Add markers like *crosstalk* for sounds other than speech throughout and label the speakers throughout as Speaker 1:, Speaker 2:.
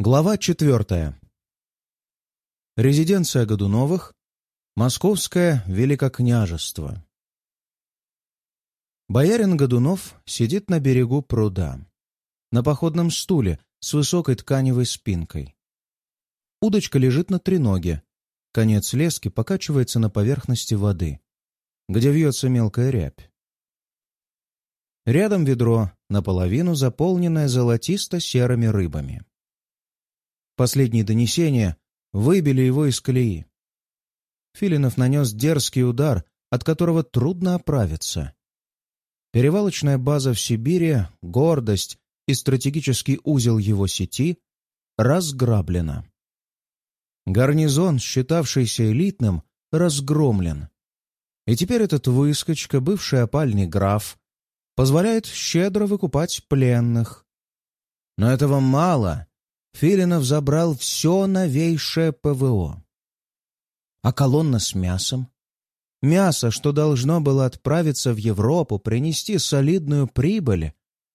Speaker 1: Глава четвертая. Резиденция Годуновых. Московское Великокняжество. Боярин Годунов сидит на берегу пруда. На походном стуле с высокой тканевой спинкой. Удочка лежит на треноге. Конец лески покачивается на поверхности воды, где вьется мелкая рябь. Рядом ведро, наполовину заполненное золотисто-серыми рыбами. Последние донесения выбили его из колеи. Филинов нанес дерзкий удар, от которого трудно оправиться. Перевалочная база в Сибири, гордость и стратегический узел его сети разграблена. Гарнизон, считавшийся элитным, разгромлен. И теперь этот выскочка, бывший опальный граф, позволяет щедро выкупать пленных. Но этого мало. Филинов забрал все новейшее ПВО. А колонна с мясом? Мясо, что должно было отправиться в Европу, принести солидную прибыль,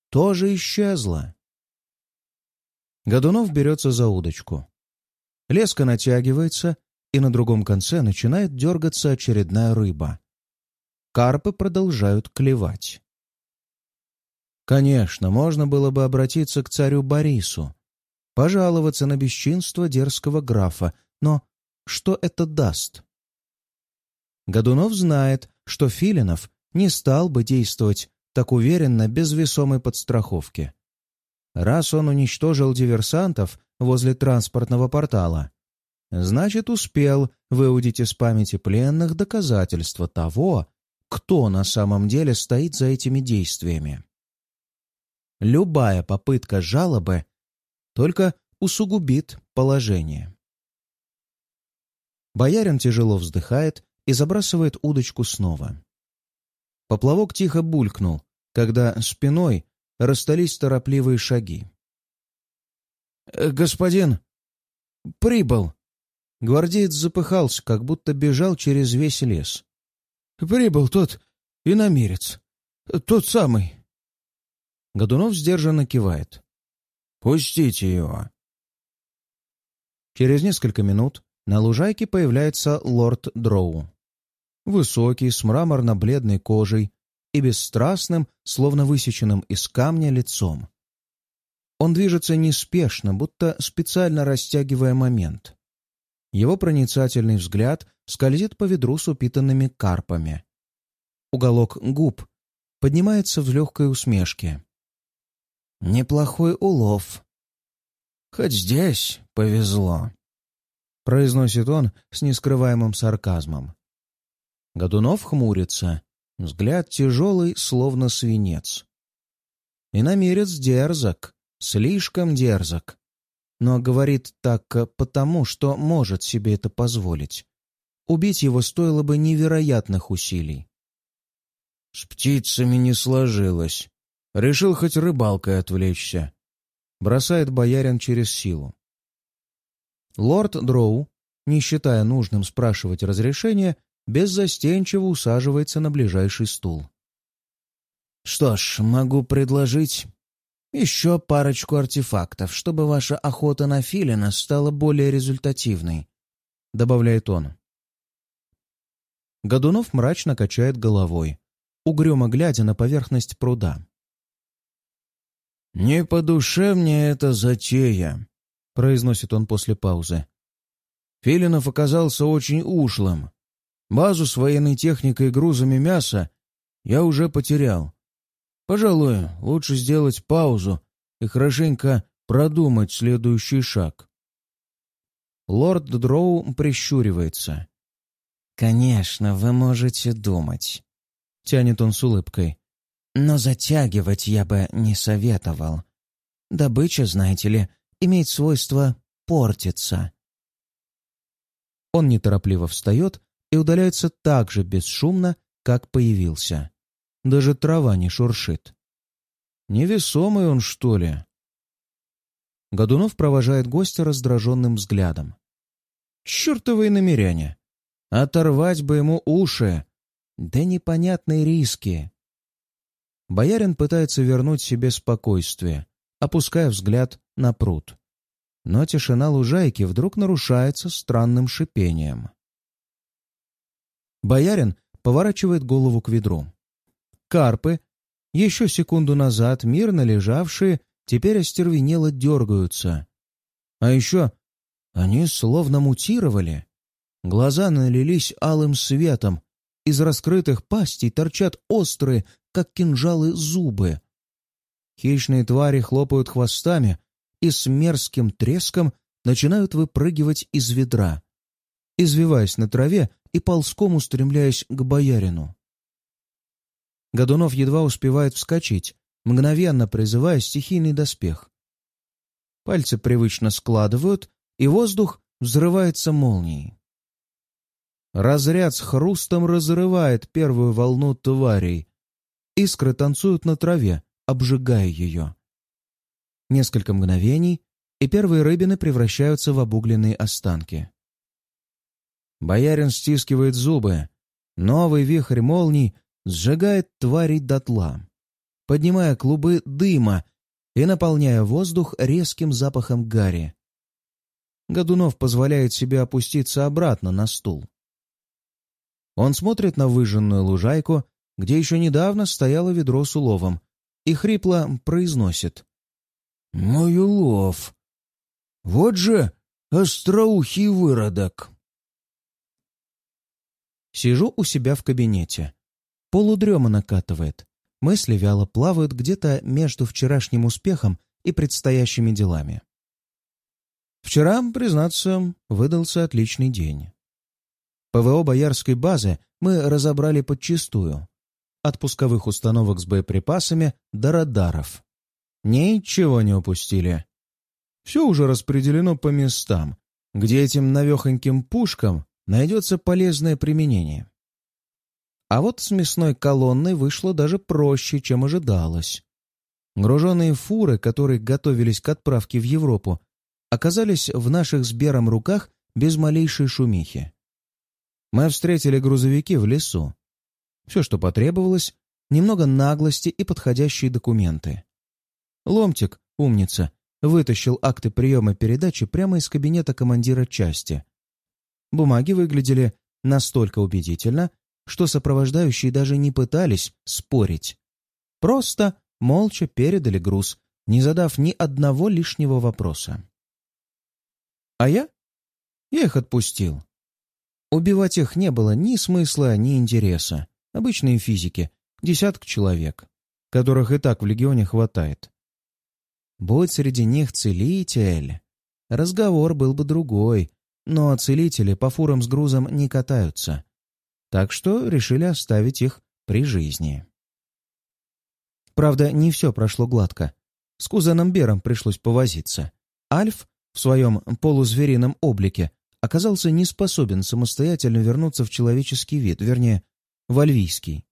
Speaker 1: тоже исчезло. Годунов берется за удочку. Леска натягивается, и на другом конце начинает дергаться очередная рыба. Карпы продолжают клевать. Конечно, можно было бы обратиться к царю Борису, пожаловаться на бесчинство дерзкого графа, но что это даст? Годунов знает, что Филинов не стал бы действовать так уверенно без весомой подстраховки. Раз он уничтожил диверсантов возле транспортного портала, значит, успел выудить из памяти пленных доказательства того, кто на самом деле стоит за этими действиями. Любая попытка жалобы только усугубит положение. Боярин тяжело вздыхает и забрасывает удочку снова. Поплавок тихо булькнул, когда спиной расстались торопливые шаги. «Э, «Господин, прибыл!» Гвардеец запыхался, как будто бежал через весь лес. «Прибыл тот иномерец, тот самый!» Годунов сдержанно кивает. «Пустите его!» Через несколько минут на лужайке появляется лорд Дроу. Высокий, с мраморно-бледной кожей и бесстрастным, словно высеченным из камня, лицом. Он движется неспешно, будто специально растягивая момент. Его проницательный взгляд скользит по ведру с упитанными карпами. Уголок губ поднимается в легкой усмешке. «Неплохой улов. Хоть здесь повезло», — произносит он с нескрываемым сарказмом. Годунов хмурится, взгляд тяжелый, словно свинец. И намерец дерзок, слишком дерзок. Но говорит так потому, что может себе это позволить. Убить его стоило бы невероятных усилий. «С птицами не сложилось. Решил хоть рыбалкой отвлечься», — бросает боярин через силу. Лорд Дроу, не считая нужным спрашивать разрешения, беззастенчиво усаживается на ближайший стул. «Что ж, могу предложить еще парочку артефактов, чтобы ваша охота на филина стала более результативной», — добавляет он. Годунов мрачно качает головой, угрюмо глядя на поверхность пруда. «Не по душе мне эта затея», — произносит он после паузы. Филинов оказался очень ушлым, Базу с военной техникой и грузами мяса я уже потерял. Пожалуй, лучше сделать паузу и хорошенько продумать следующий шаг. Лорд Дроу прищуривается. «Конечно, вы можете думать», — тянет он с улыбкой. «Но затягивать я бы не советовал. Добыча, знаете ли, имеет свойство портиться». Он неторопливо встает и удаляется так же бесшумно, как появился. Даже трава не шуршит. Невесомый он, что ли? Годунов провожает гостя раздраженным взглядом. Чертовы намеряне! Оторвать бы ему уши! Да непонятные риски! Боярин пытается вернуть себе спокойствие, опуская взгляд на пруд. но тишина лужайки вдруг нарушается странным шипением. Боярин поворачивает голову к ведру. Карпы, еще секунду назад мирно лежавшие, теперь остервенело дергаются. А еще они словно мутировали. Глаза налились алым светом, из раскрытых пастей торчат острые, как кинжалы, зубы. Хищные твари хлопают хвостами и с мерзким треском начинают выпрыгивать из ведра, извиваясь на траве и ползком устремляясь к боярину. Годунов едва успевает вскочить, мгновенно призывая стихийный доспех. Пальцы привычно складывают, и воздух взрывается молнией. Разряд с хрустом разрывает первую волну тварей. Искры танцуют на траве, обжигая ее. Несколько мгновений, и первые рыбины превращаются в обугленные останки. Боярин стискивает зубы. Новый вихрь молний сжигает тварей дотла, поднимая клубы дыма и наполняя воздух резким запахом гари. Годунов позволяет себе опуститься обратно на стул. Он смотрит на выжженную лужайку, где еще недавно стояло ведро с уловом, и хрипло произносит. «Мой улов! Вот же остроухий выродок!» Сижу у себя в кабинете. Полудрема накатывает. Мысли вяло плавают где-то между вчерашним успехом и предстоящими делами. Вчера, признаться, выдался отличный день. ПВО Боярской базы мы разобрали подчистую. От пусковых установок с боеприпасами до радаров. Ничего не упустили. Все уже распределено по местам, где этим навехоньким пушкам найдется полезное применение. А вот с мясной колонной вышло даже проще, чем ожидалось. Груженные фуры, которые готовились к отправке в Европу, оказались в наших с Бером руках без малейшей шумихи. Мы встретили грузовики в лесу. Все, что потребовалось, немного наглости и подходящие документы. Ломтик, умница, вытащил акты приема передачи прямо из кабинета командира части. Бумаги выглядели настолько убедительно, что сопровождающие даже не пытались спорить. Просто молча передали груз, не задав ни одного лишнего вопроса. А я? Я их отпустил. Убивать их не было ни смысла, ни интереса. Обычные физики, десяток человек, которых и так в Легионе хватает. Будь среди них целитель, разговор был бы другой, но целители по фурам с грузом не катаются. Так что решили оставить их при жизни. Правда, не все прошло гладко. С кузеном Бером пришлось повозиться. Альф в своем полузверином облике оказался не способен самостоятельно вернуться в человеческий вид, вернее, в альвийский.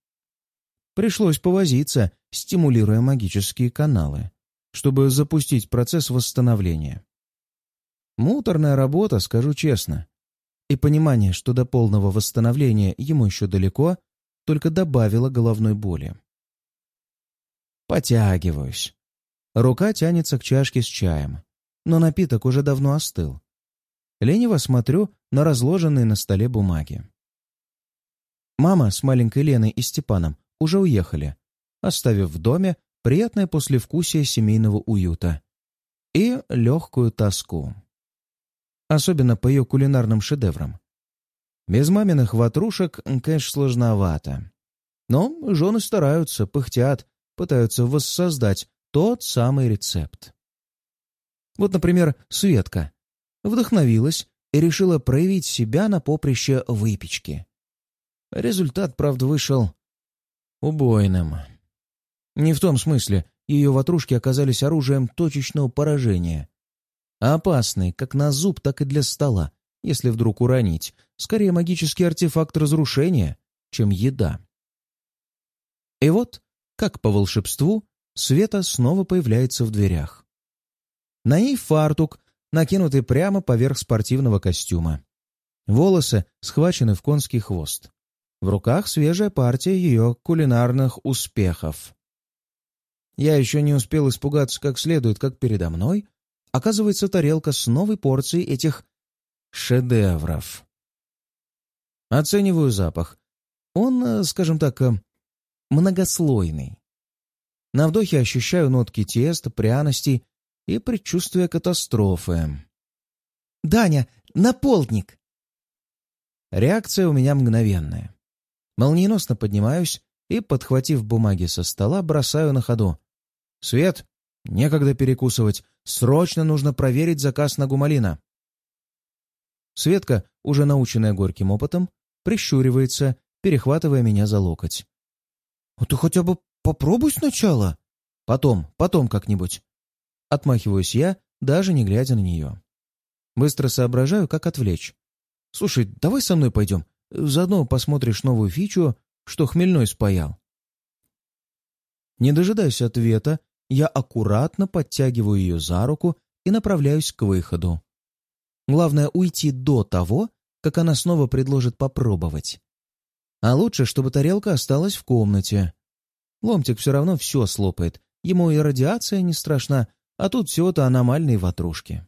Speaker 1: Пришлось повозиться, стимулируя магические каналы, чтобы запустить процесс восстановления. Муторная работа, скажу честно. И понимание, что до полного восстановления ему еще далеко, только добавило головной боли. Потягиваюсь. Рука тянется к чашке с чаем, но напиток уже давно остыл лениво смотрю на разложенные на столе бумаги. Мама с маленькой Леной и Степаном уже уехали, оставив в доме приятное послевкусие семейного уюта и легкую тоску. Особенно по ее кулинарным шедеврам. Без маминых ватрушек, конечно, сложновато. Но жены стараются, пыхтят, пытаются воссоздать тот самый рецепт. Вот, например, Светка вдохновилась и решила проявить себя на поприще выпечки. Результат, правда, вышел убойным. Не в том смысле, ее ватрушки оказались оружием точечного поражения. А как на зуб, так и для стола, если вдруг уронить. Скорее магический артефакт разрушения, чем еда. И вот, как по волшебству, Света снова появляется в дверях. На ней фартук накинутый прямо поверх спортивного костюма. Волосы схвачены в конский хвост. В руках свежая партия ее кулинарных успехов. Я еще не успел испугаться как следует, как передо мной оказывается тарелка с новой порцией этих шедевров. Оцениваю запах. Он, э, скажем так, э, многослойный. На вдохе ощущаю нотки теста, пряностей и предчувствие катастрофы. «Даня, на полдник!» Реакция у меня мгновенная. Молниеносно поднимаюсь и, подхватив бумаги со стола, бросаю на ходу. «Свет, некогда перекусывать. Срочно нужно проверить заказ на гумалина». Светка, уже наученная горьким опытом, прищуривается, перехватывая меня за локоть. «А ты хотя бы попробуй сначала?» «Потом, потом как-нибудь». Отмахиваюсь я, даже не глядя на нее. Быстро соображаю, как отвлечь. «Слушай, давай со мной пойдем. Заодно посмотришь новую фичу, что хмельной спаял». Не дожидаясь ответа, я аккуратно подтягиваю ее за руку и направляюсь к выходу. Главное — уйти до того, как она снова предложит попробовать. А лучше, чтобы тарелка осталась в комнате. Ломтик все равно все слопает. Ему и радиация не страшна, а тут всего-то аномальные ватрушки.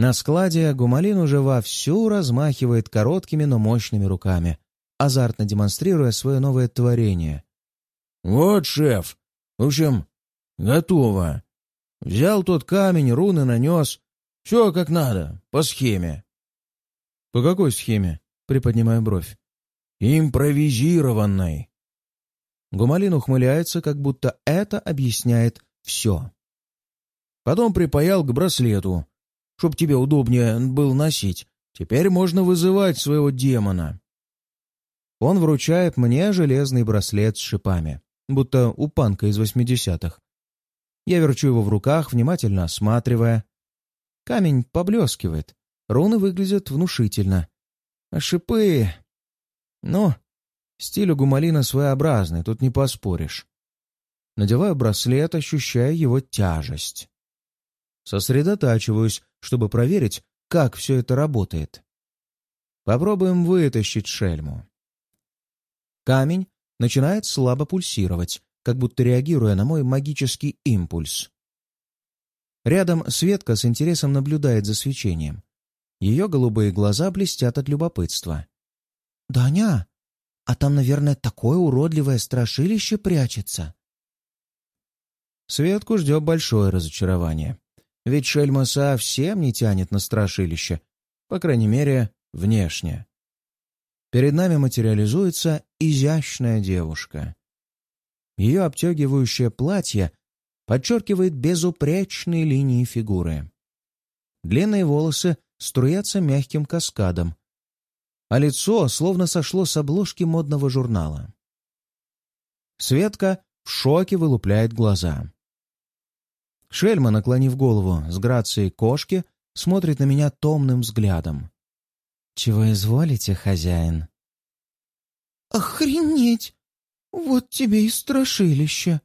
Speaker 1: На складе Гумалин уже вовсю размахивает короткими, но мощными руками, азартно демонстрируя свое новое творение.
Speaker 2: «Вот, шеф! В общем, готово. Взял тот камень, руны нанес. Все как надо, по схеме».
Speaker 1: «По какой схеме?» — приподнимаю бровь.
Speaker 2: «Импровизированной».
Speaker 1: Гумалин ухмыляется, как будто это объясняет все.
Speaker 2: Потом припаял к браслету, чтоб тебе удобнее был носить. Теперь можно вызывать своего демона.
Speaker 1: Он вручает мне железный браслет с шипами, будто у панка из восьмидесятых. Я верчу его в руках, внимательно осматривая. Камень поблескивает, руны выглядят внушительно. А шипы... Ну, стиль у Гумалина своеобразный, тут не поспоришь. Надеваю браслет, ощущая его тяжесть. Сосредотачиваюсь, чтобы проверить, как все это работает. Попробуем вытащить шельму. Камень начинает слабо пульсировать, как будто реагируя на мой магический импульс. Рядом Светка с интересом наблюдает за свечением. Ее голубые глаза блестят от любопытства. «Даня, а там, наверное, такое уродливое страшилище прячется?» Светку ждет большое разочарование. Ведь шельма совсем не тянет на страшилище, по крайней мере, внешне. Перед нами материализуется изящная девушка. Ее обтягивающее платье подчеркивает безупречные линии фигуры. Длинные волосы струятся мягким каскадом, а лицо словно сошло с обложки модного журнала. Светка в шоке вылупляет глаза. Шельма, наклонив голову с грацией кошки, смотрит на меня томным взглядом. «Чего изволите, хозяин?» «Охренеть! Вот тебе и страшилище!»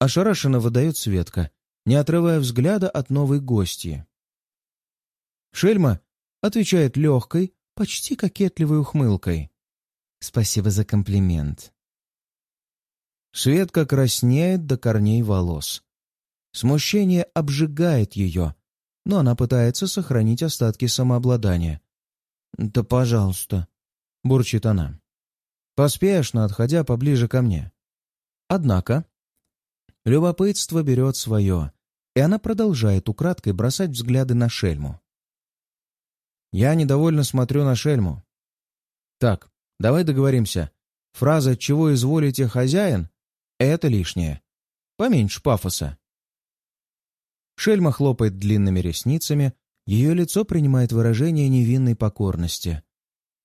Speaker 1: Ошарашенно выдает Светка, не отрывая взгляда от новой гости. Шельма отвечает легкой, почти кокетливой ухмылкой. «Спасибо за комплимент». Светка краснеет до корней волос. Смущение обжигает ее, но она пытается сохранить остатки самообладания. «Да пожалуйста», — бурчит она, поспешно отходя поближе ко мне. Однако любопытство берет свое, и она продолжает украдкой бросать взгляды на шельму. Я недовольно смотрю на шельму. «Так, давай договоримся. Фраза «чего изволите, хозяин» — это лишнее. Поменьше пафоса. Шельма хлопает длинными ресницами, ее лицо принимает выражение невинной покорности.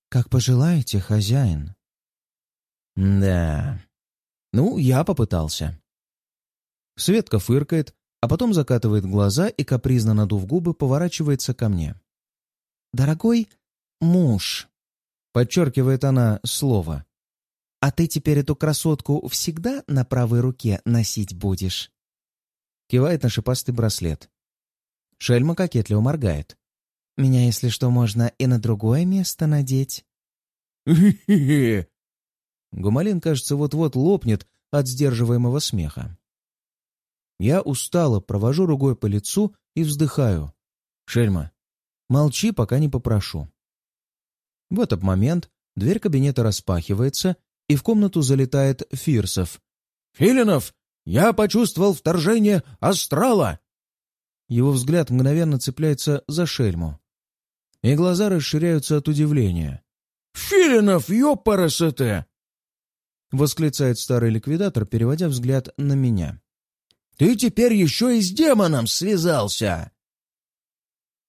Speaker 1: «Как пожелаете, хозяин». «Да. Ну, я попытался». Светка фыркает, а потом закатывает глаза и, капризно надув губы, поворачивается ко мне. «Дорогой муж», — подчеркивает она слово, — «а ты теперь эту красотку всегда на правой руке носить будешь?» Кивает на шипастый браслет. Шельма кокетливо моргает. «Меня, если что, можно и на другое место надеть». *laughs* Гумалин, кажется, вот-вот лопнет от сдерживаемого смеха. Я устало провожу рукой по лицу и вздыхаю. «Шельма, молчи, пока не попрошу». В этот момент дверь кабинета распахивается, и в комнату залетает Фирсов.
Speaker 2: «Филинов, я почувствовал вторжение астрала!»
Speaker 1: Его взгляд мгновенно цепляется за шельму. И глаза расширяются от удивления.
Speaker 2: «Филинов, ёпарасоте!»
Speaker 1: Восклицает старый ликвидатор, переводя взгляд на меня.
Speaker 2: «Ты теперь еще и с демоном связался!»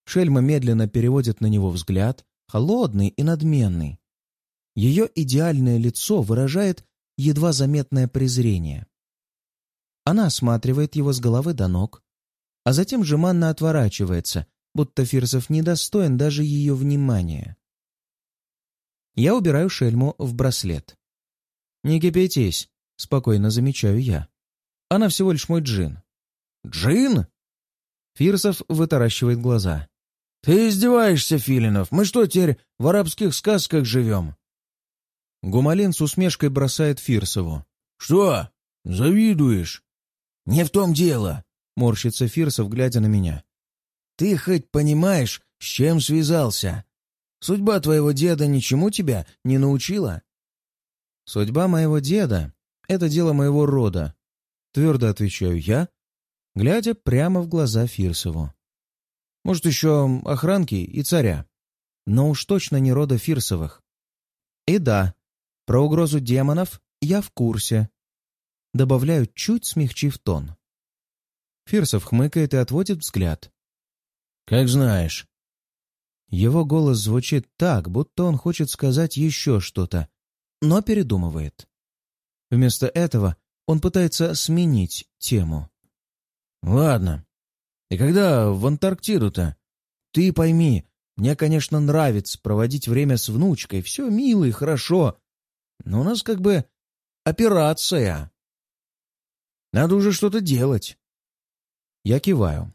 Speaker 1: Шельма медленно переводит на него взгляд, холодный и надменный. Ее идеальное лицо выражает едва заметное презрение. Она осматривает его с головы до ног, а затем жеманно отворачивается, будто Фирсов недостоин даже ее внимания. Я убираю шельму в браслет. «Не кипятись», — спокойно замечаю я. «Она всего лишь мой джин».
Speaker 2: «Джин?»
Speaker 1: Фирсов вытаращивает глаза.
Speaker 2: «Ты издеваешься, Филинов? Мы что, теперь в арабских сказках живем?»
Speaker 1: Гумалин с усмешкой бросает Фирсову.
Speaker 2: «Что? Завидуешь?» «Не в том дело», —
Speaker 1: морщится Фирсов, глядя на меня.
Speaker 2: «Ты хоть понимаешь, с чем связался? Судьба твоего деда ничему тебя не научила?»
Speaker 1: «Судьба моего деда — это дело моего рода», — твердо отвечаю я, глядя прямо в глаза Фирсову. «Может, еще охранки и царя, но уж точно не рода Фирсовых. И да, про угрозу демонов я в курсе. Добавляю, чуть смягчив тон. Фирсов хмыкает и отводит взгляд.
Speaker 2: «Как знаешь».
Speaker 1: Его голос звучит так, будто он хочет сказать еще что-то, но передумывает. Вместо этого он пытается сменить тему.
Speaker 2: «Ладно. И когда в Антарктиду-то? Ты пойми, мне, конечно, нравится проводить время с внучкой, все мило и хорошо, но у нас как бы операция. Надо уже что-то делать.
Speaker 1: Я киваю.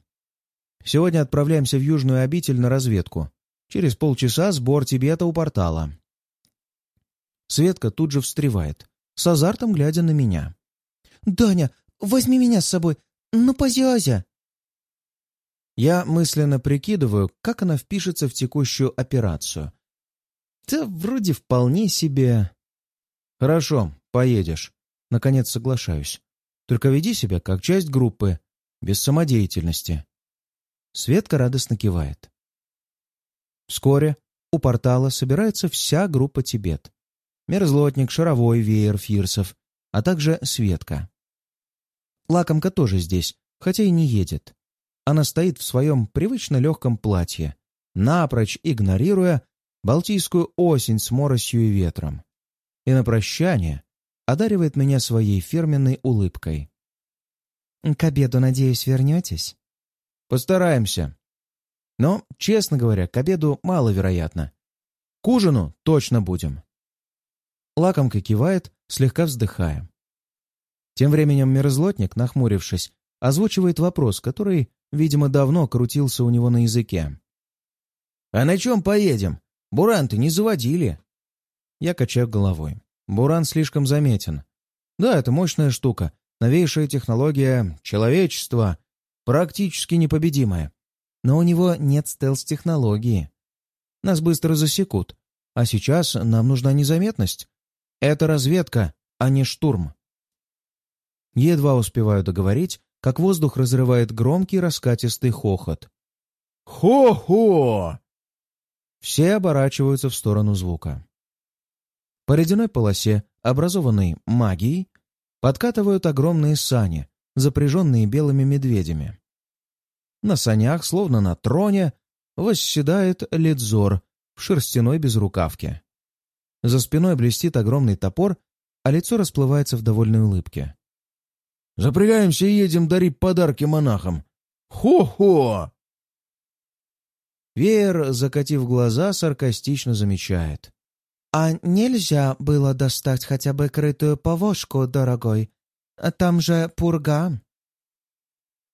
Speaker 1: Сегодня отправляемся в Южную обитель на разведку. Через полчаса сбор Тибета у портала. Светка тут же встревает, с азартом глядя на меня.
Speaker 3: «Даня, возьми меня с собой, ну позязя!»
Speaker 1: Я мысленно прикидываю, как она впишется в текущую операцию. Да вроде вполне себе... «Хорошо, поедешь». Наконец соглашаюсь. «Только веди себя как часть группы, без самодеятельности». Светка радостно кивает. Вскоре у портала собирается вся группа Тибет. Мерзлотник, Шаровой, Веер, Фирсов, а также Светка. Лакомка тоже здесь, хотя и не едет. Она стоит в своем привычно легком платье, напрочь игнорируя Балтийскую осень с моросью и ветром и на прощание одаривает меня своей фирменной улыбкой.
Speaker 3: «К обеду, надеюсь, вернетесь?»
Speaker 1: «Постараемся. Но, честно говоря, к обеду маловероятно. К ужину точно будем». Лакомка кивает, слегка вздыхая. Тем временем мерзлотник, нахмурившись, озвучивает вопрос, который, видимо, давно крутился у него на языке.
Speaker 2: «А на чем поедем? Буранты не заводили?»
Speaker 1: Я качаю головой. Буран слишком заметен. Да, это мощная штука. Новейшая технология человечества. Практически непобедимая. Но у него нет стелс-технологии. Нас быстро засекут. А сейчас нам нужна незаметность. Это разведка, а не штурм. Едва успеваю договорить, как воздух разрывает громкий раскатистый хохот.
Speaker 2: «Хо-хо!»
Speaker 1: Все оборачиваются в сторону звука. По ледяной полосе, образованной магией, подкатывают огромные сани, запряженные белыми медведями. На санях, словно на троне, восседает Ледзор в шерстяной безрукавке. За спиной блестит огромный топор, а лицо расплывается в довольной улыбке.
Speaker 2: «Запрягаемся и едем дарить подарки монахам! Хо-хо!»
Speaker 1: Веер, закатив глаза, саркастично замечает.
Speaker 3: «А нельзя было достать хотя бы крытую повозку, дорогой? Там же пурга».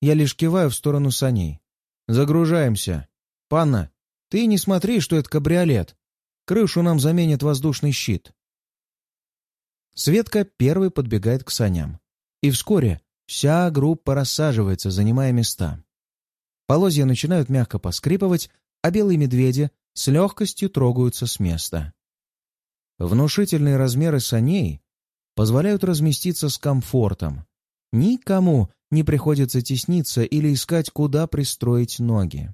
Speaker 1: Я лишь киваю в сторону саней. «Загружаемся. Панна, ты не смотри, что это кабриолет. Крышу нам заменит воздушный щит». Светка первый подбегает к саням. И вскоре Вся группа рассаживается, занимая места. Полозья начинают мягко поскрипывать, а белые медведи с легкостью трогаются с места. Внушительные размеры саней позволяют разместиться с комфортом. Никому не приходится тесниться или искать, куда пристроить ноги.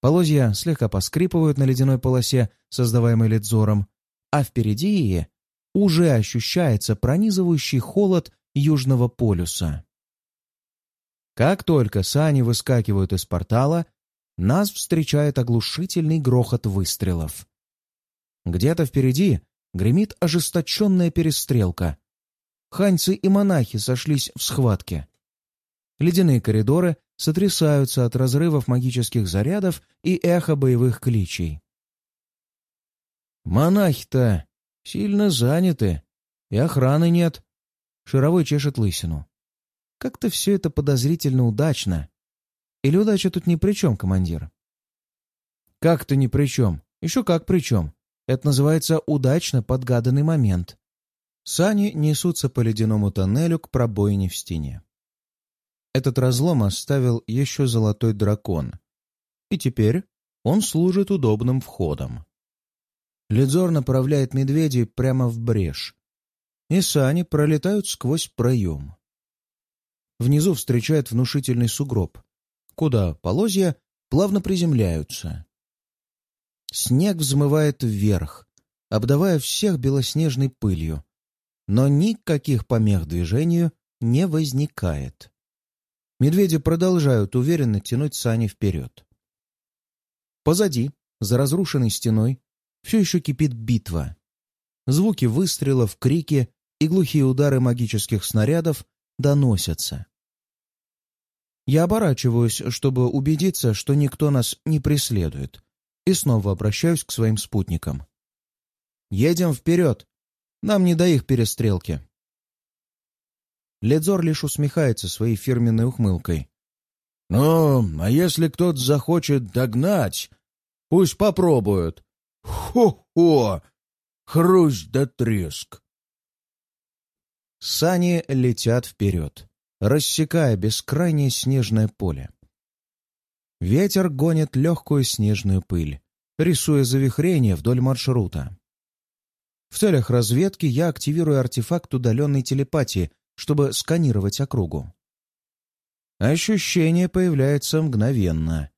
Speaker 1: Полозья слегка поскрипывают на ледяной полосе, создаваемой ледзором, а впереди уже ощущается пронизывающий холод Южного полюса. Как только сани выскакивают из портала, нас встречает оглушительный грохот выстрелов. Где-то впереди гремит ожесточенная перестрелка. Ханьцы и монахи сошлись в схватке. Ледяные коридоры сотрясаются от разрывов магических зарядов и эхо боевых кличей. «Монахи-то сильно заняты, и охраны нет», — Шаровой чешет лысину. «Как-то все это подозрительно удачно. Или удача тут ни при чем, командир?» «Как-то ни при чем. Еще как при чем. Это называется удачно подгаданный момент». Сани несутся по ледяному тоннелю к пробоине в стене. Этот разлом оставил еще золотой дракон, и теперь он служит удобным входом. Ледзор направляет медведей прямо в брешь, и сани пролетают сквозь проем. Внизу встречает внушительный сугроб, куда полозья плавно приземляются. Снег взмывает вверх, обдавая всех белоснежной пылью, но никаких помех движению не возникает. Медведи продолжают уверенно тянуть сани вперед. Позади, за разрушенной стеной, все еще кипит битва. Звуки выстрелов, крики и глухие удары магических снарядов доносятся. Я оборачиваюсь, чтобы убедиться, что никто нас не преследует, и снова обращаюсь к своим спутникам. «Едем вперед! Нам не до их перестрелки!» Ледзор лишь усмехается своей фирменной ухмылкой. «Ну, а если кто-то захочет догнать, пусть попробуют. Хо-хо! Хрусть да треск!» Сани летят вперед, рассекая бескрайнее снежное поле. Ветер гонит легкую снежную пыль, рисуя завихрение вдоль маршрута. В целях разведки я активирую артефакт удаленной телепатии — чтобы сканировать округу. Ощущение появляется мгновенно.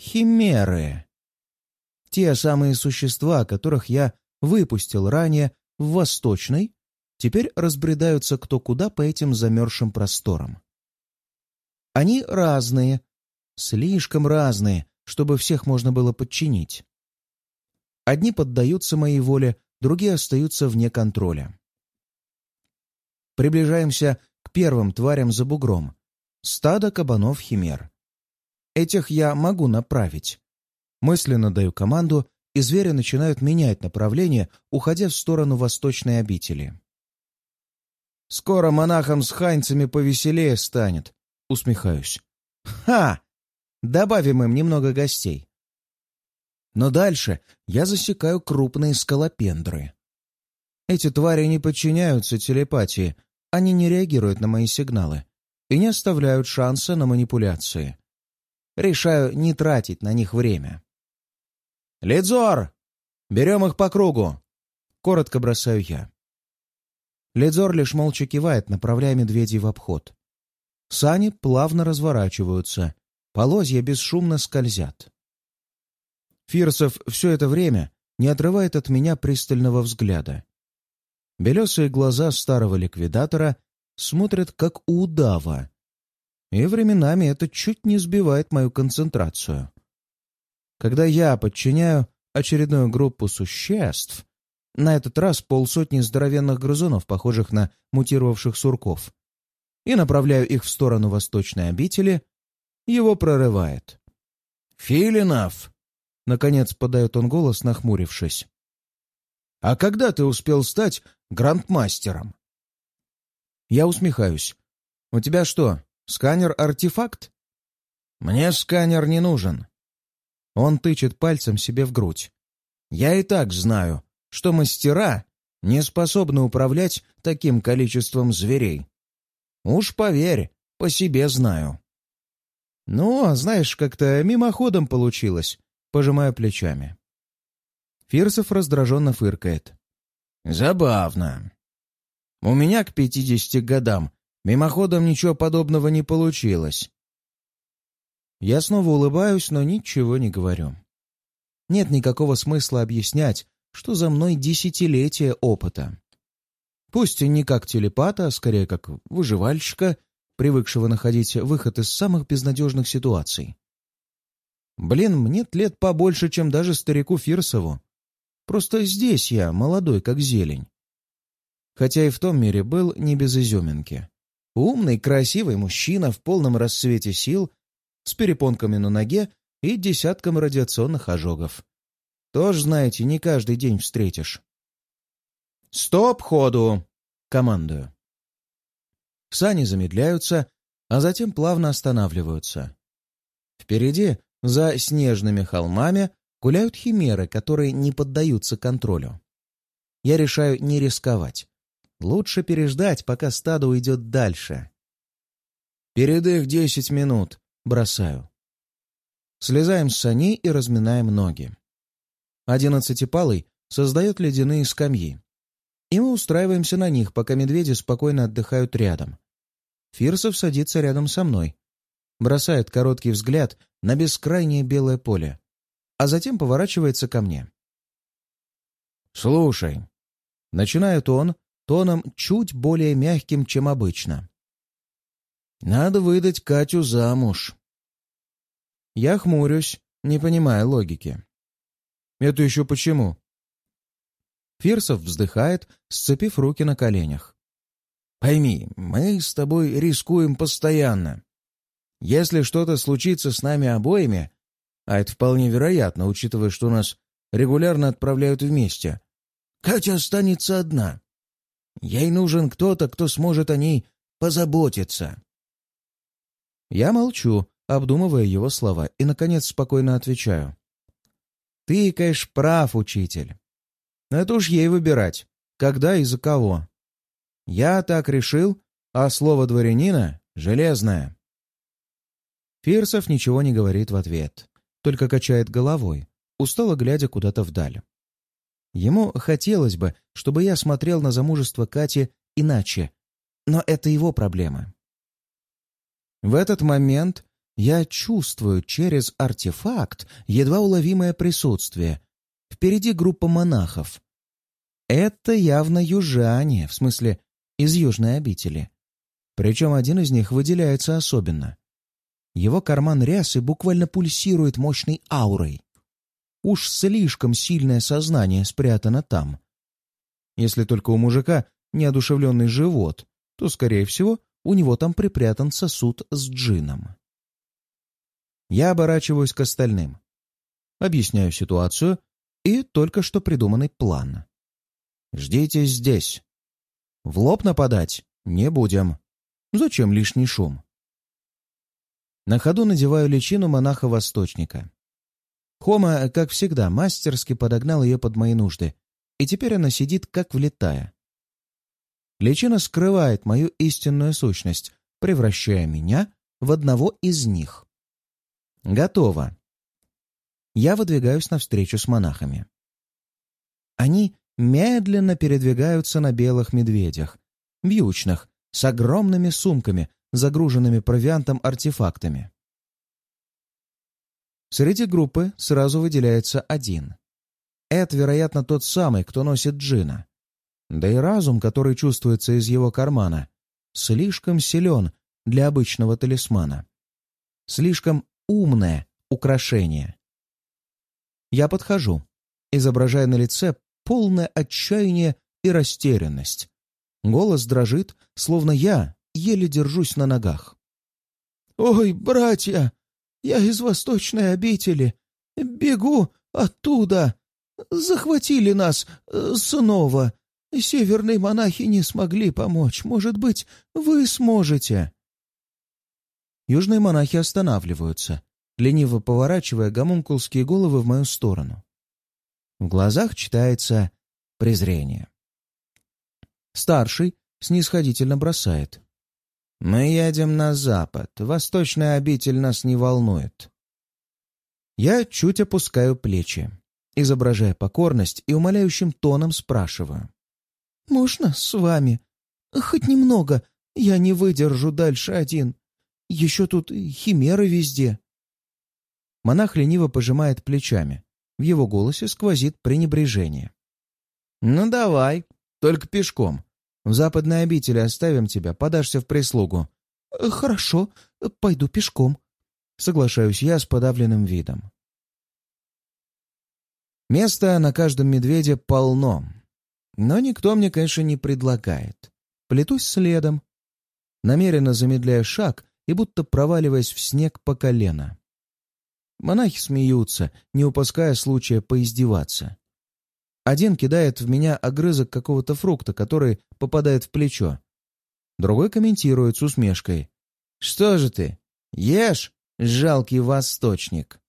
Speaker 1: Химеры. Те самые существа, которых я выпустил ранее в Восточной, теперь разбредаются кто куда по этим замерзшим просторам. Они разные, слишком разные, чтобы всех можно было подчинить. Одни поддаются моей воле, другие остаются вне контроля. Приближаемся к первым тварям за бугром. Стадо кабанов-химер. Этих я могу направить. Мысленно даю команду, и звери начинают менять направление, уходя в сторону восточной обители. «Скоро монахам с ханьцами повеселее станет», — усмехаюсь. «Ха! Добавим им немного гостей». Но дальше я засекаю крупные скалопендры. Эти твари не подчиняются телепатии, они не реагируют на мои сигналы и не оставляют шанса на манипуляции. Решаю не тратить на них время. «Лидзор! Берем их по кругу!» — коротко бросаю я. Лидзор лишь молча кивает, направляя медведей в обход. Сани плавно разворачиваются, полозья бесшумно скользят. Фирсов все это время не отрывает от меня пристального взгляда. Белесые глаза старого ликвидатора смотрят, как у удава. И временами это чуть не сбивает мою концентрацию. Когда я подчиняю очередную группу существ, на этот раз полсотни здоровенных грызунов, похожих на мутировавших сурков, и направляю их в сторону восточной обители, его прорывает. «Филинов!» — наконец подает он голос, нахмурившись. «А когда ты успел стать грандмастером?» Я усмехаюсь. «У тебя что, сканер-артефакт?» «Мне сканер не нужен». Он тычет пальцем себе в грудь. «Я и так знаю, что мастера не способны управлять таким количеством зверей.
Speaker 2: Уж поверь, по себе знаю.
Speaker 1: Ну, а знаешь, как-то мимоходом получилось. Пожимаю плечами. Фирсов раздраженно фыркает.
Speaker 2: Забавно. У меня к пятидесяти годам мимоходом ничего подобного не получилось.
Speaker 1: Я снова улыбаюсь, но ничего не говорю. Нет никакого смысла объяснять, что за мной десятилетия опыта. Пусть не как телепата, а скорее как выживальщика, привыкшего находить выход из самых безнадежных ситуаций. Блин, мне лет побольше, чем даже старику Фирсову. Просто здесь я молодой, как зелень. Хотя и в том мире был не без изюминки. Умный, красивый мужчина в полном расцвете сил, с перепонками на ноге и десятком радиационных ожогов. Тоже, знаете, не каждый день встретишь. «Стоп ходу!» — командую. Сани замедляются, а затем плавно останавливаются. Впереди, за снежными холмами, гуляют химеры, которые не поддаются контролю. Я решаю не рисковать. Лучше переждать, пока стадо уйдет дальше. Перед их десять минут бросаю. Слезаем с саней и разминаем ноги. Одиннадцатипалый создает ледяные скамьи. И мы устраиваемся на них, пока медведи спокойно отдыхают рядом. Фирсов садится рядом со мной. Бросает короткий взгляд на бескрайнее белое поле а затем поворачивается ко мне. «Слушай», — начинает он тоном чуть более мягким, чем обычно. «Надо выдать Катю замуж». Я хмурюсь, не понимая логики. «Это еще почему?» Фирсов вздыхает, сцепив руки на коленях. «Пойми, мы с тобой рискуем постоянно. Если что-то случится с нами обоими, а это вполне вероятно, учитывая, что нас регулярно отправляют вместе. Катя останется одна. Ей нужен кто-то, кто сможет о ней позаботиться. Я молчу, обдумывая его слова, и, наконец, спокойно отвечаю. «Ты, конечно, прав, учитель. Но это уж ей выбирать, когда и за кого. Я так решил, а слово дворянина — железное». Фирсов ничего не говорит в ответ только качает головой, устало глядя куда-то вдаль. Ему хотелось бы, чтобы я смотрел на замужество Кати иначе, но это его проблема. В этот момент я чувствую через артефакт едва уловимое присутствие. Впереди группа монахов. Это явно южане, в смысле, из южной обители. Причем один из них выделяется особенно. Его карман рясы буквально пульсирует мощной аурой. Уж слишком сильное сознание спрятано там. Если только у мужика неодушевленный живот, то, скорее всего, у него там припрятан сосуд с джином. Я оборачиваюсь к остальным. Объясняю ситуацию и только что придуманный план. Ждите здесь. В лоб нападать не будем. Зачем лишний шум? На ходу надеваю личину монаха-восточника. Хома, как всегда, мастерски подогнал ее под мои нужды, и теперь она сидит как влетая. Личина скрывает мою истинную сущность, превращая меня в одного из них. Готово. Я выдвигаюсь навстречу с монахами. Они медленно передвигаются на белых медведях, вьючных, с огромными сумками, загруженными провиантом артефактами. Среди группы сразу выделяется один. Это, вероятно, тот самый, кто носит джина. Да и разум, который чувствуется из его кармана, слишком силен для обычного талисмана. Слишком умное украшение. Я подхожу, изображая на лице полное отчаяние и растерянность. Голос дрожит, словно я еле держусь на ногах. «Ой, братья, я из восточной обители. Бегу оттуда. Захватили нас э, снова. Северные монахи не смогли помочь. Может быть, вы сможете?» Южные монахи останавливаются, лениво поворачивая гомункулские головы в мою сторону. В глазах читается презрение. Старший снисходительно бросает. Мы едем на запад. Восточная обитель нас не волнует. Я чуть опускаю плечи, изображая покорность и умоляющим тоном спрашиваю.
Speaker 3: «Можно с вами? Хоть немного. Я не выдержу дальше один. Еще тут химеры везде».
Speaker 1: Монах лениво пожимает плечами. В его голосе сквозит пренебрежение. «Ну давай, только пешком. В западной обители оставим тебя, подашься в прислугу».
Speaker 3: «Хорошо, пойду пешком», — соглашаюсь я с подавленным видом.
Speaker 1: Места на каждом медведе полно, но никто мне, конечно, не предлагает. Плетусь следом, намеренно замедляя шаг и будто проваливаясь в снег по колено. Монахи смеются, не упуская случая поиздеваться. Один кидает в меня огрызок какого-то фрукта, который попадает в плечо. Другой комментирует с усмешкой. «Что же ты? Ешь, жалкий восточник!»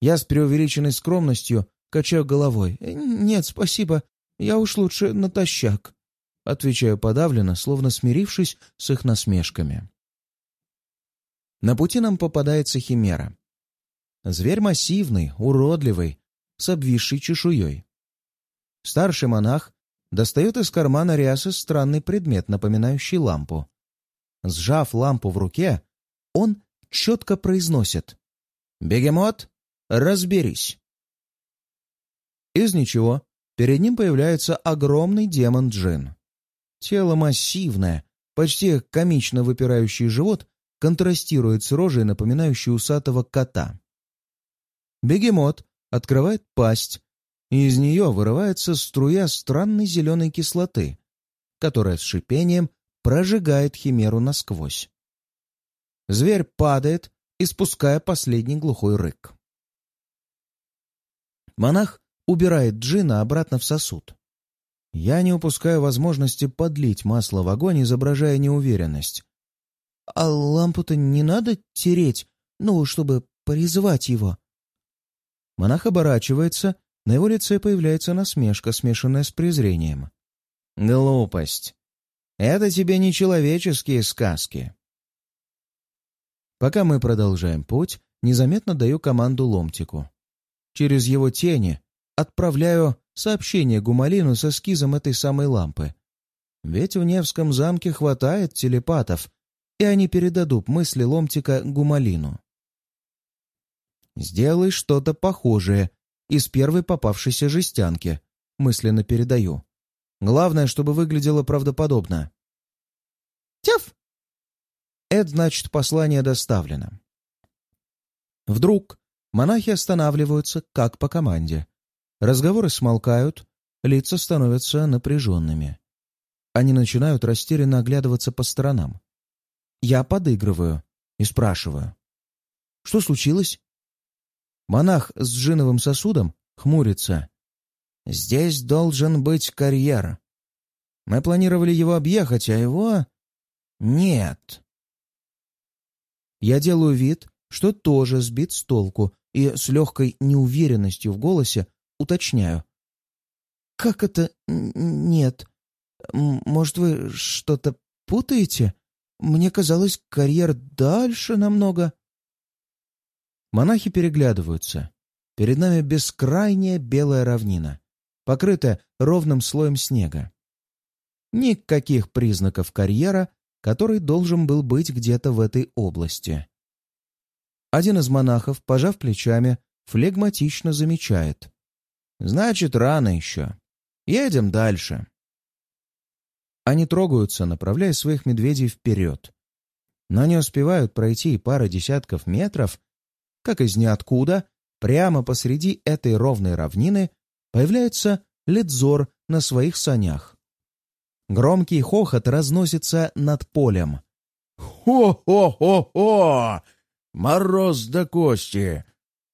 Speaker 1: Я с преувеличенной скромностью качаю головой.
Speaker 3: «Нет, спасибо, я уж лучше натощак», — отвечаю подавленно, словно смирившись с их насмешками.
Speaker 1: На пути нам попадается химера. Зверь массивный, уродливый, с обвисшей чешуей. Старший монах достает из кармана рясы странный предмет, напоминающий лампу. Сжав лампу в руке, он четко произносит «Бегемот, разберись!» Из ничего перед ним появляется огромный демон-джин. Тело массивное, почти комично выпирающий живот контрастирует с рожей, напоминающей усатого кота. Бегемот открывает пасть, и из нее вырывается струя странной зеленой кислоты, которая с шипением прожигает химеру насквозь. Зверь падает, испуская последний глухой рык. Монах убирает джина обратно в сосуд. Я не упускаю возможности подлить масло в огонь, изображая неуверенность.
Speaker 3: «А лампу-то не надо тереть, ну, чтобы призывать его?»
Speaker 1: Монах оборачивается, на его лице появляется насмешка, смешанная с презрением. «Глупость! Это тебе не человеческие сказки!» Пока мы продолжаем путь, незаметно даю команду ломтику. Через его тени отправляю сообщение Гумалину с эскизом этой самой лампы. Ведь в Невском замке хватает телепатов, и они передадут мысли ломтика Гумалину. «Сделай что-то похожее из первой попавшейся жестянки», — мысленно передаю. «Главное, чтобы выглядело правдоподобно».
Speaker 3: «Тяф!»
Speaker 1: Это значит, послание доставлено. Вдруг монахи останавливаются, как по команде. Разговоры смолкают, лица становятся напряженными. Они начинают растерянно оглядываться по сторонам. Я подыгрываю и спрашиваю. «Что случилось?» Монах с джиновым сосудом хмурится. «Здесь должен быть карьер. Мы планировали его объехать, а его... нет». Я делаю вид, что тоже сбит с толку, и с легкой неуверенностью в голосе уточняю. «Как это нет? Может, вы что-то путаете? Мне казалось, карьер дальше намного...» Монахи переглядываются. Перед нами бескрайняя белая равнина, покрытая ровным слоем снега. Никаких признаков карьера, который должен был быть где-то в этой области. Один из монахов, пожав плечами, флегматично замечает. «Значит, рано еще. Едем дальше». Они трогаются, направляя своих медведей вперед. Но не успевают пройти и пары десятков метров, как из ниоткуда, прямо посреди этой ровной равнины, появляется Ледзор на своих санях. Громкий хохот разносится над полем. «Хо-хо-хо-хо! Мороз до кости!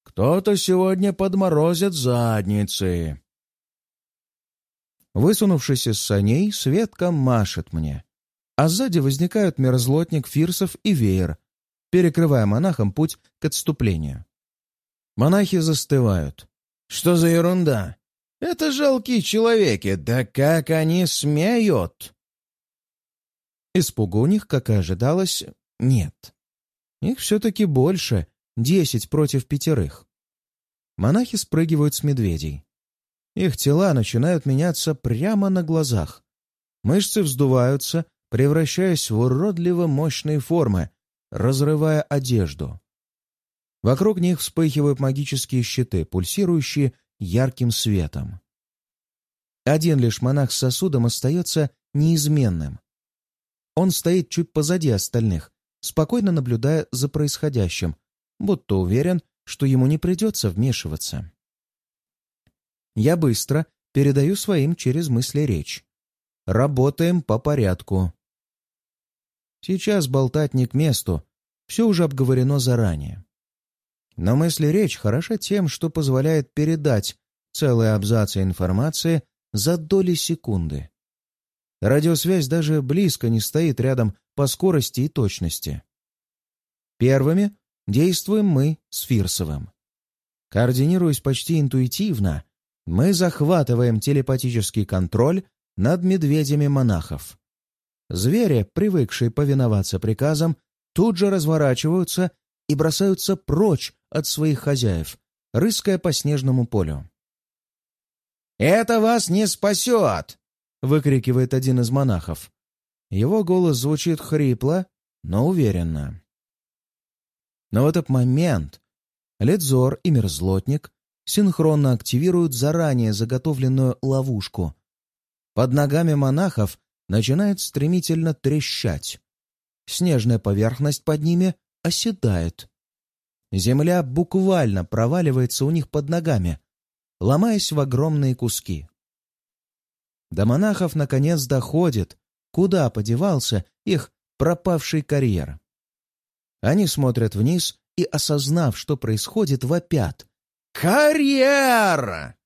Speaker 1: Кто-то сегодня подморозит задницы!» Высунувшись из саней, Светка машет мне, а сзади возникают мерзлотник Фирсов и Веер, перекрывая монахам путь к отступлению. Монахи застывают. «Что за ерунда? Это жалкие человеки, да как они смеют!» Испугу у них, как и ожидалось, нет. Их все-таки больше, десять против пятерых. Монахи спрыгивают с медведей. Их тела начинают меняться прямо на глазах. Мышцы вздуваются, превращаясь в уродливо мощные формы, разрывая одежду. Вокруг них вспыхивают магические щиты, пульсирующие ярким светом. Один лишь монах с сосудом остается неизменным. Он стоит чуть позади остальных, спокойно наблюдая за происходящим, будто уверен, что ему не придется вмешиваться. Я быстро передаю своим через мысли речь. Работаем по порядку. Сейчас болтать не к месту, все уже обговорено заранее. Но мысли речь хороша тем, что позволяет передать целые абзацы информации за доли секунды. Радиосвязь даже близко не стоит рядом по скорости и точности. Первыми действуем мы с Фирсовым. Координируясь почти интуитивно, мы захватываем телепатический контроль над медведями монахов. Звери, привыкшие повиноваться приказам, тут же разворачиваются и бросаются прочь от своих хозяев, рыская по снежному полю. «Это вас не спасет!» — выкрикивает один из монахов. Его голос звучит хрипло, но уверенно. Но в этот момент Ледзор и Мерзлотник синхронно активируют заранее заготовленную ловушку. Под ногами монахов начинает стремительно трещать. Снежная поверхность под ними оседает. Земля буквально проваливается у них под ногами, ломаясь в огромные куски. До монахов наконец доходит, куда подевался их пропавший карьер. Они смотрят вниз и, осознав, что происходит, вопят. «Карьер!»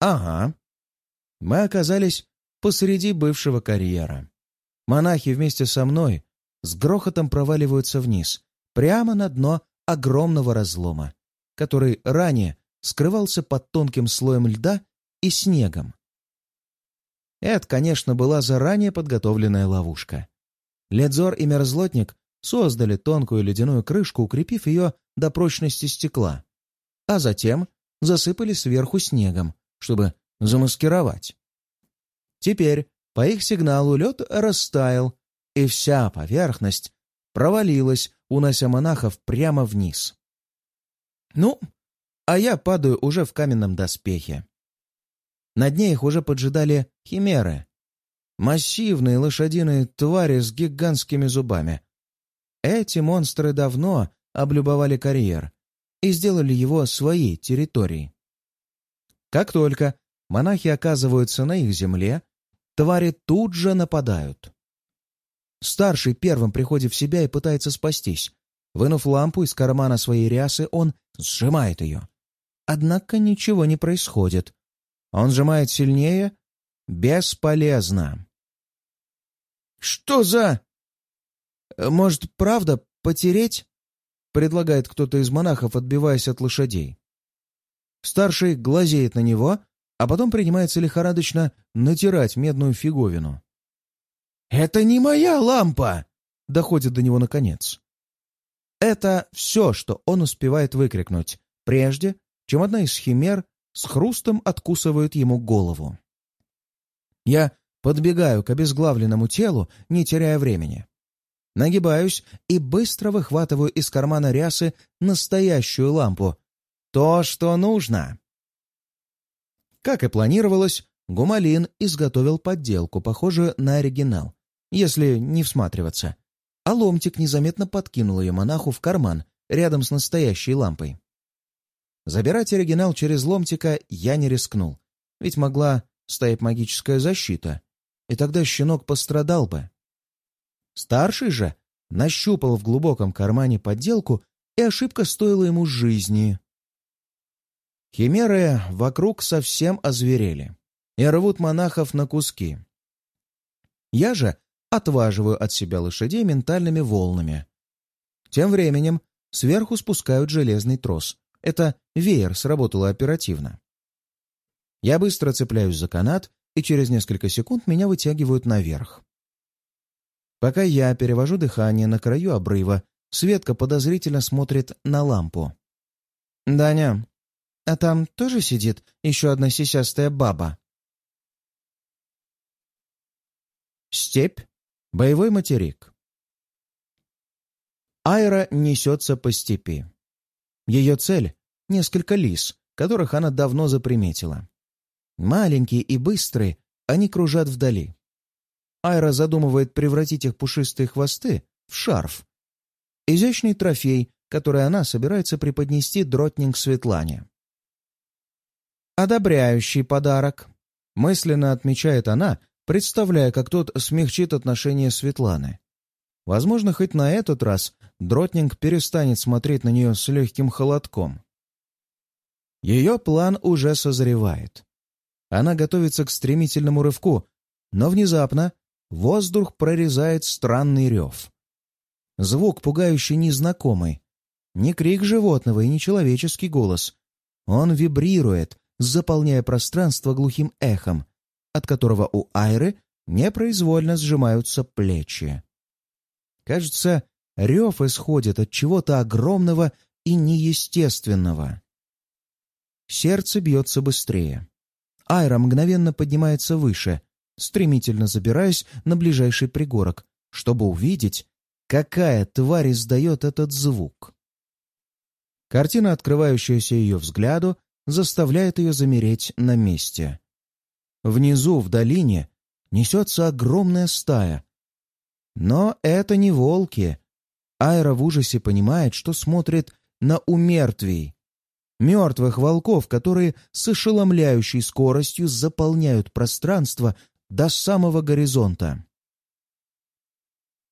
Speaker 1: Ага. Мы оказались посреди бывшего карьера. Монахи вместе со мной с грохотом проваливаются вниз, прямо на дно огромного разлома, который ранее скрывался под тонким слоем льда и снегом. Это, конечно, была заранее подготовленная ловушка. Ледзор и Мерзлотник создали тонкую ледяную крышку, укрепив ее до прочности стекла, а затем засыпали сверху снегом, чтобы замаскировать. Теперь по их сигналу лед растаял, и вся поверхность провалилась, унося монахов прямо вниз. Ну, а я падаю уже в каменном доспехе. На дне их уже поджидали химеры. Массивные лошадиные твари с гигантскими зубами. Эти монстры давно облюбовали карьер и сделали его своей территорией. Как только монахи оказываются на их земле, твари тут же нападают. Старший первым приходит в себя и пытается спастись. Вынув лампу из кармана своей рясы, он сжимает ее. Однако ничего не происходит. Он сжимает сильнее. Бесполезно. «Что за...» «Может, правда, потереть?» — предлагает кто-то из монахов, отбиваясь от лошадей. Старший глазеет на него, а потом принимается лихорадочно натирать медную фиговину. «Это не моя лампа!» — доходит до него наконец. Это все, что он успевает выкрикнуть, прежде чем одна из химер с хрустом откусывает ему голову. Я подбегаю к обезглавленному телу, не теряя времени. Нагибаюсь и быстро выхватываю из кармана рясы настоящую лампу. То, что нужно. Как и планировалось, Гумалин изготовил подделку, похожую на оригинал, если не всматриваться. А ломтик незаметно подкинул ее монаху в карман, рядом с настоящей лампой. Забирать оригинал через ломтика я не рискнул, ведь могла стоять магическая защита, и тогда щенок пострадал бы. Старший же нащупал в глубоком кармане подделку, и ошибка стоила ему жизни. Химеры вокруг совсем озверели и рвут монахов на куски. Я же отваживаю от себя лошадей ментальными волнами. Тем временем сверху спускают железный трос. Это веер сработало оперативно. Я быстро цепляюсь за канат, и через несколько секунд меня вытягивают наверх. Пока я перевожу дыхание на краю обрыва, Светка подозрительно смотрит на лампу. «Даня, а там тоже сидит еще одна сисястая баба?» Степь. Боевой материк. Айра несется по степи. Ее цель — несколько лис, которых она давно заприметила. Маленькие и быстрые, они кружат вдали. Айра задумывает превратить их пушистые хвосты в шарф. Изящный трофей, который она собирается преподнести Дротнинг Светлане. «Одобряющий подарок», — мысленно отмечает она, представляя, как тот смягчит отношение Светланы. Возможно, хоть на этот раз Дротнинг перестанет смотреть на нее с легким холодком. Ее план уже созревает. Она готовится к стремительному рывку, но внезапно воздух прорезает странный рев. Звук, пугающий незнакомый. Не крик животного и не человеческий голос. Он вибрирует, заполняя пространство глухим эхом, от которого у Айры непроизвольно сжимаются плечи. Кажется, рев исходит от чего-то огромного и неестественного. Сердце бьется быстрее. Айра мгновенно поднимается выше, стремительно забираясь на ближайший пригорок, чтобы увидеть, какая тварь издает этот звук. Картина, открывающаяся ее взгляду, заставляет ее замереть на месте. Внизу, в долине, несется огромная стая. Но это не волки. Айра в ужасе понимает, что смотрит на умертвий, Мертвых волков, которые с ошеломляющей скоростью заполняют пространство до самого горизонта.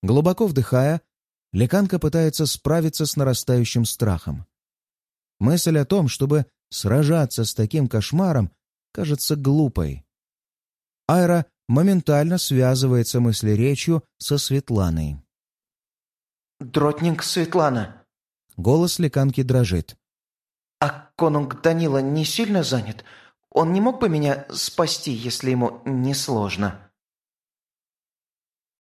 Speaker 1: Глубоко вдыхая, Леканка пытается справиться с нарастающим страхом. Мысль о том, чтобы сражаться с таким кошмаром, кажется глупой. Айра моментально связывается мыслеречью со Светланой.
Speaker 3: «Дротник Светлана!»
Speaker 1: Голос Леканки дрожит.
Speaker 3: «А конунг Данила не сильно занят? Он не мог бы меня спасти, если ему не сложно?»